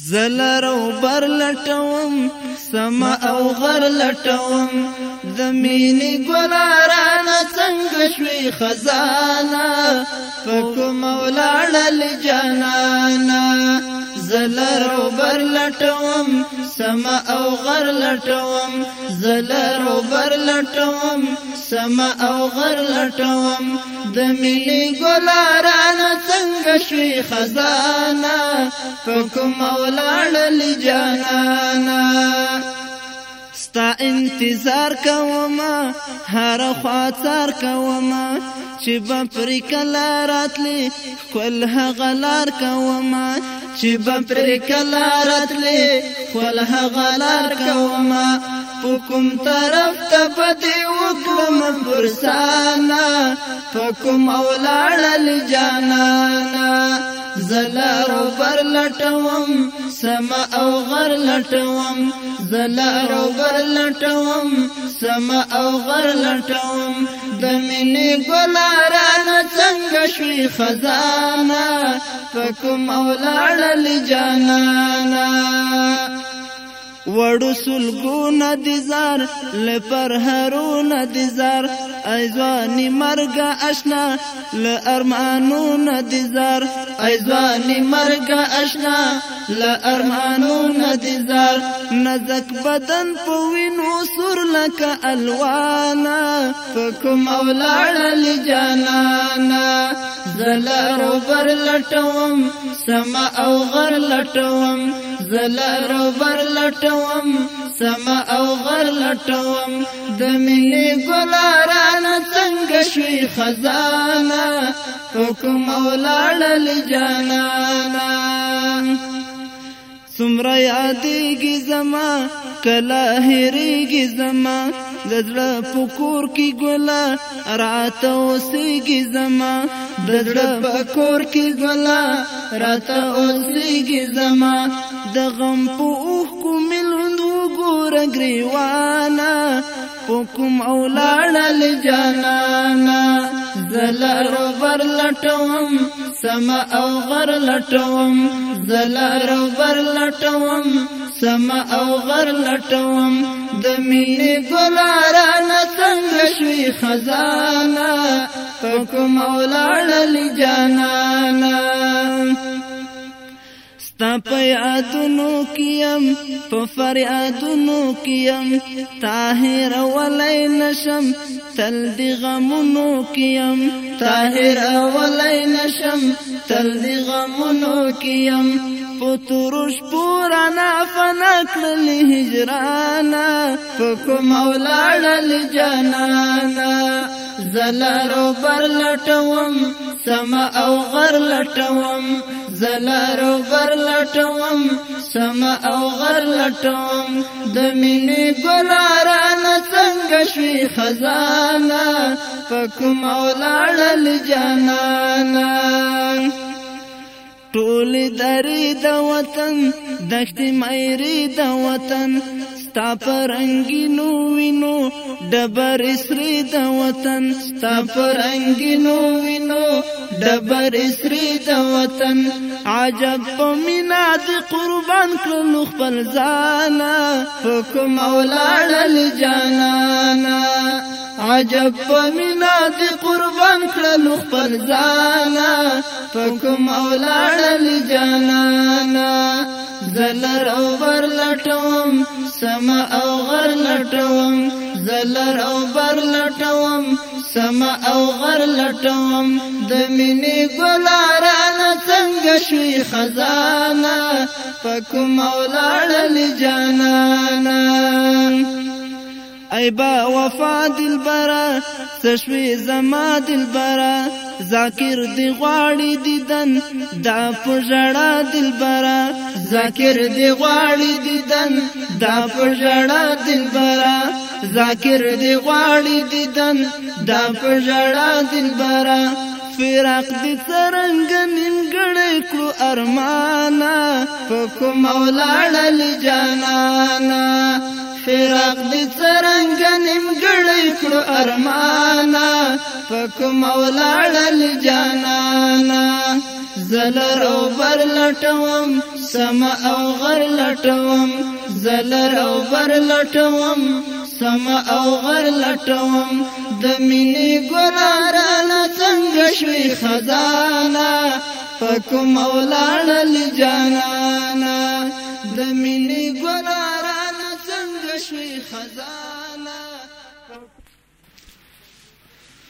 زلر او بر لټوم سما او غر لټوم زمینی ګلاران څنګه شوي خزانه فکم ولاړل جانانا زلر او بر لټوم سما او غر لټوم زلر بر لټوم سما او غر لټوم د ملي ګلاران څنګه شوي خزانه فکم اولاړ لجانا ستا انتظار کوما هر خواڅار کوما چې په پریکل راتلې کول هغلار کوما چې بپر کلا راتلې خپل غلار کوما حکم طرف ته پدې وکړم فرسانا حکم اولاړل جانانا زلارو پر لټوم سما او غر لټوم زلارو پر لټوم سما او غر لټوم د مینې ګلارانه څنګه شوی خزانه فکم اولاړل جانانا وړو سلګونه د زار لپر هرونه د زار ایزوانی مرګ آشنا ل ارمانونه د زار ایزوانی مرګ آشنا لا ارمانو ندزار نزک بدن په وینو سور لکه الوانا فکم اولاړه لجانانا زلارو بر لټوم سما او غر لټوم زلارو بر لټوم سما او غر لټوم د مینې ګلاران څنګه شوي خزانه حکم اولاړه لجانانا څومره یادېږي زما کله هېرېږي زما د زړه په کور کې ګله راته اوسېږي زما د زړه په کور کې ګله راته اوسېږي زما د غم په اوښکو مې لوند وګوره ګرېوانه په کوم او لاړل جانانا زلر ور لټوم سما او غر لټوم زلار او ور لټوم سما او غر لټوم د ملي ګلاران څنګه شوي خزانه پکو مولا للی جانا ستا پیادونو کیم په فریادونو کیم طاهر ولای نشم تل دی غمونو کیم طاهر ولای نشم تل دی غمونو کیم پتروش پورانا فنا کړل هجرانا فکم اولاړل جانانا زلارو بر لټوم سما او غر لټوم زلارو غر لټوم سما او غر لټوم د مینې ګلاران څنګه شي خزانه پکم او لاړل جانانا ټول درې د وطن دښتې مېری د وطن ستا پرنګینو وینو ډبر سری د وطن ستا پرنګینو وینو ډبر سری د وطن عجب په مینا د قربان کړو خپل ځان حکم اولاړل جانانا عجب پمینا دی قربان کړلو خپل ځان پکم اولاړل جانانا زلر اور لټو لټوم سما او غر لټوم زلر او بر لټوم سما او غر لټوم د مینې ګلاران څنګه شوي خزانه پکو مولاړل جانانا ای با وفا دلبرا سشوی زما دلبرا ذاکر دی غواړي دیدن دا پژړا دلبرا ذاکر دی غواړي دیدن دا پژړا دلبرا ذاکر دی غواړي دیدن دا پژړا دلبرا فراق دې څنګه نیمګړې کړو ارمانا په کوم ولاړل جانانا فراق دې څنګه نیمګړی کړو ارمانا پک مولاړل جانانا زلر او بر لټوم سما او غر لټوم زلر او بر لټوم سما او غر لټوم د مینې ګلارانه څنګه شوي خزانه پک مولاړل جانانا د مینې ګلارانه شي خزان